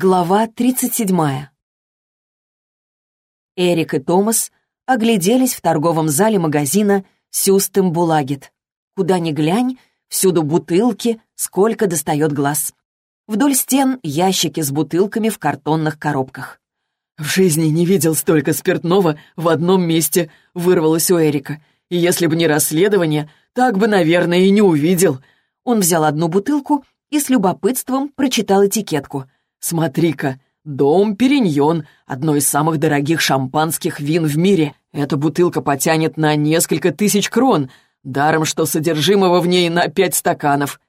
Глава 37. Эрик и Томас огляделись в торговом зале магазина «Сюстем Булагет». Куда ни глянь, всюду бутылки, сколько достает глаз. Вдоль стен ящики с бутылками в картонных коробках. «В жизни не видел столько спиртного в одном месте», — вырвалось у Эрика. «И если бы не расследование, так бы, наверное, и не увидел». Он взял одну бутылку и с любопытством прочитал этикетку — «Смотри-ка, дом Периньон, одно из самых дорогих шампанских вин в мире. Эта бутылка потянет на несколько тысяч крон, даром что содержимого в ней на пять стаканов».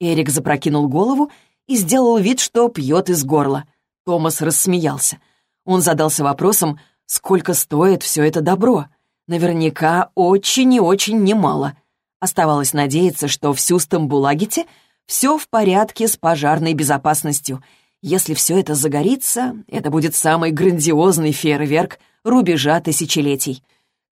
Эрик запрокинул голову и сделал вид, что пьет из горла. Томас рассмеялся. Он задался вопросом, сколько стоит все это добро. Наверняка очень и очень немало. Оставалось надеяться, что в Сюстом-Булагете все в порядке с пожарной безопасностью — если все это загорится, это будет самый грандиозный фейерверк рубежа тысячелетий.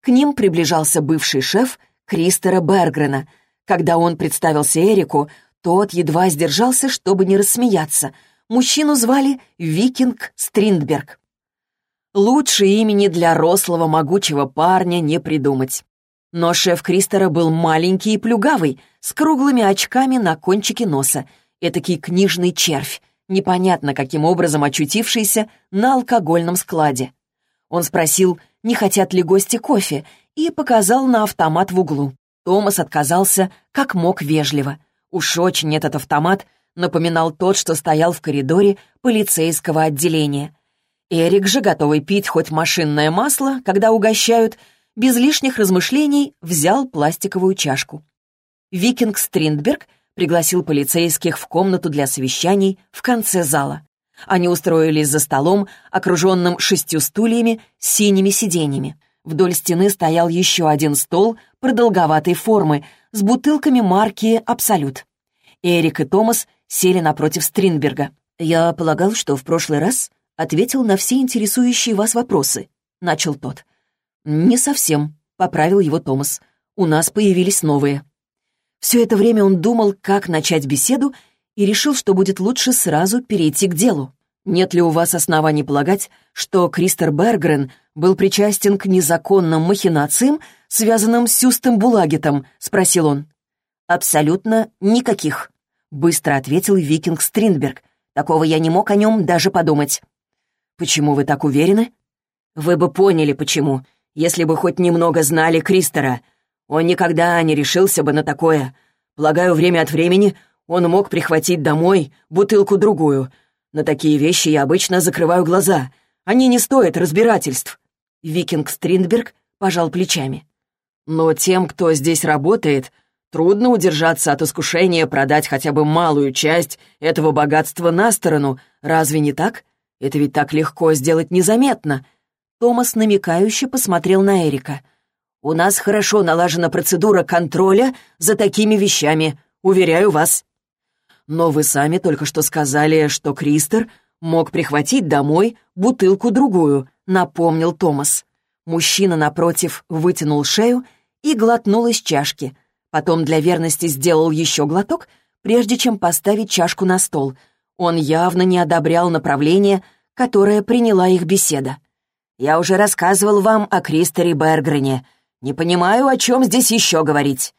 К ним приближался бывший шеф Кристера Бергрена. Когда он представился Эрику, тот едва сдержался, чтобы не рассмеяться. Мужчину звали Викинг Стриндберг. Лучше имени для рослого могучего парня не придумать. Но шеф Кристера был маленький и плюгавый, с круглыми очками на кончике носа, этакий книжный червь, непонятно каким образом очутившийся на алкогольном складе. Он спросил, не хотят ли гости кофе, и показал на автомат в углу. Томас отказался, как мог вежливо. Уж очень этот автомат напоминал тот, что стоял в коридоре полицейского отделения. Эрик же, готовый пить хоть машинное масло, когда угощают, без лишних размышлений взял пластиковую чашку. Викинг Стриндберг — пригласил полицейских в комнату для совещаний в конце зала. Они устроились за столом, окруженным шестью стульями с синими сиденьями. Вдоль стены стоял еще один стол продолговатой формы с бутылками марки «Абсолют». Эрик и Томас сели напротив Стринберга. «Я полагал, что в прошлый раз ответил на все интересующие вас вопросы», — начал тот. «Не совсем», — поправил его Томас. «У нас появились новые». Все это время он думал, как начать беседу, и решил, что будет лучше сразу перейти к делу. «Нет ли у вас оснований полагать, что Кристер Бергрен был причастен к незаконным махинациям, связанным с Сюстом Булагетом?» — спросил он. «Абсолютно никаких», — быстро ответил викинг Стринберг. «Такого я не мог о нем даже подумать». «Почему вы так уверены?» «Вы бы поняли, почему, если бы хоть немного знали Кристера. Он никогда не решился бы на такое. Полагаю, время от времени он мог прихватить домой бутылку-другую. На такие вещи я обычно закрываю глаза. Они не стоят разбирательств». Викинг Стриндберг пожал плечами. «Но тем, кто здесь работает, трудно удержаться от искушения продать хотя бы малую часть этого богатства на сторону. Разве не так? Это ведь так легко сделать незаметно». Томас намекающе посмотрел на Эрика — у нас хорошо налажена процедура контроля за такими вещами, уверяю вас. Но вы сами только что сказали, что Кристер мог прихватить домой бутылку-другую, напомнил Томас. Мужчина напротив вытянул шею и глотнул из чашки. Потом для верности сделал еще глоток, прежде чем поставить чашку на стол. Он явно не одобрял направление, которое приняла их беседа. «Я уже рассказывал вам о Кристере Бергрене. «Не понимаю, о чем здесь еще говорить».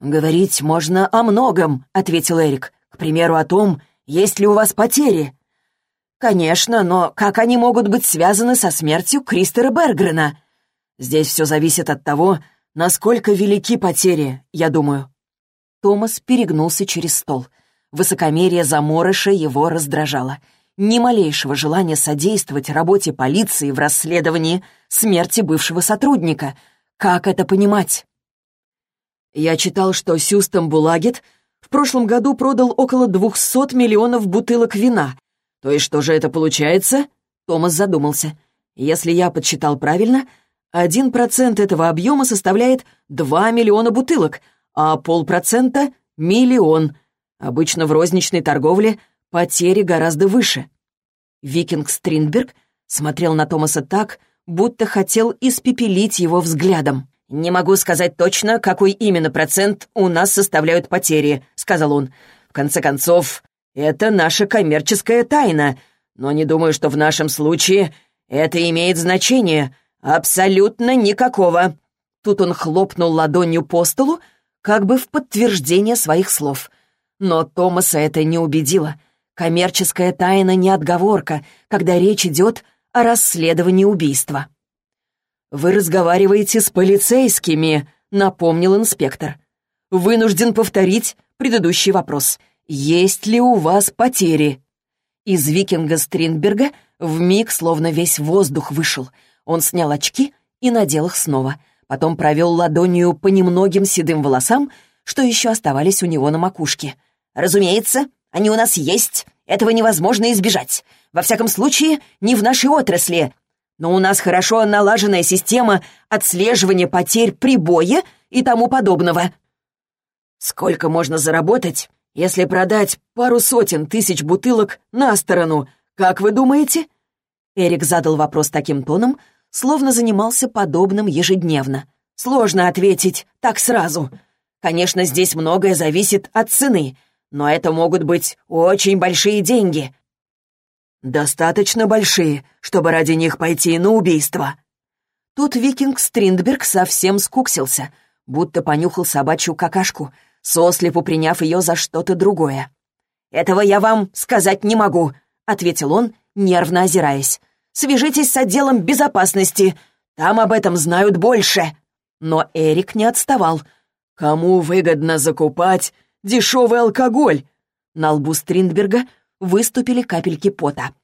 «Говорить можно о многом», — ответил Эрик. «К примеру, о том, есть ли у вас потери». «Конечно, но как они могут быть связаны со смертью Кристера Бергрена?» «Здесь все зависит от того, насколько велики потери, я думаю». Томас перегнулся через стол. Высокомерие заморыша его раздражало. Ни малейшего желания содействовать работе полиции в расследовании смерти бывшего сотрудника — как это понимать? Я читал, что Сюстом Булагет в прошлом году продал около 200 миллионов бутылок вина. То есть что же это получается? Томас задумался. Если я подсчитал правильно, один процент этого объема составляет 2 миллиона бутылок, а полпроцента — миллион. Обычно в розничной торговле потери гораздо выше. Викинг Стринберг смотрел на Томаса так, будто хотел испепелить его взглядом. «Не могу сказать точно, какой именно процент у нас составляют потери», — сказал он. «В конце концов, это наша коммерческая тайна, но не думаю, что в нашем случае это имеет значение. Абсолютно никакого». Тут он хлопнул ладонью по столу, как бы в подтверждение своих слов. Но Томаса это не убедило. Коммерческая тайна не отговорка, когда речь идет о расследовании убийства. «Вы разговариваете с полицейскими», — напомнил инспектор. «Вынужден повторить предыдущий вопрос. Есть ли у вас потери?» Из викинга Стринберга вмиг словно весь воздух вышел. Он снял очки и надел их снова — потом провел ладонью по немногим седым волосам, что еще оставались у него на макушке. «Разумеется, они у нас есть. Этого невозможно избежать. Во всяком случае, не в нашей отрасли. Но у нас хорошо налаженная система отслеживания потерь при бое и тому подобного. Сколько можно заработать, если продать пару сотен тысяч бутылок на сторону, как вы думаете?» Эрик задал вопрос таким тоном, словно занимался подобным ежедневно. Сложно ответить так сразу. Конечно, здесь многое зависит от цены, но это могут быть очень большие деньги. Достаточно большие, чтобы ради них пойти на убийство. Тут викинг Стриндберг совсем скуксился, будто понюхал собачью какашку, сослепу приняв ее за что-то другое. «Этого я вам сказать не могу», — ответил он, нервно озираясь. Свяжитесь с отделом безопасности. Там об этом знают больше». Но Эрик не отставал. «Кому выгодно закупать дешевый алкоголь?» На лбу Стриндберга выступили капельки пота.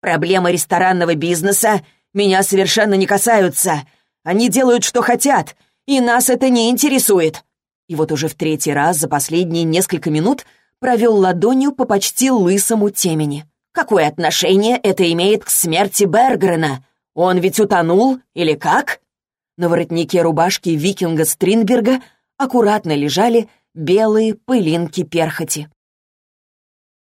«Проблемы ресторанного бизнеса меня совершенно не касаются. Они делают, что хотят, и нас это не интересует». И вот уже в третий раз за последние несколько минут провел ладонью по почти лысому темени. Какое отношение это имеет к смерти Бергрена? Он ведь утонул, или как?» На воротнике рубашки викинга Стринберга аккуратно лежали белые пылинки перхоти.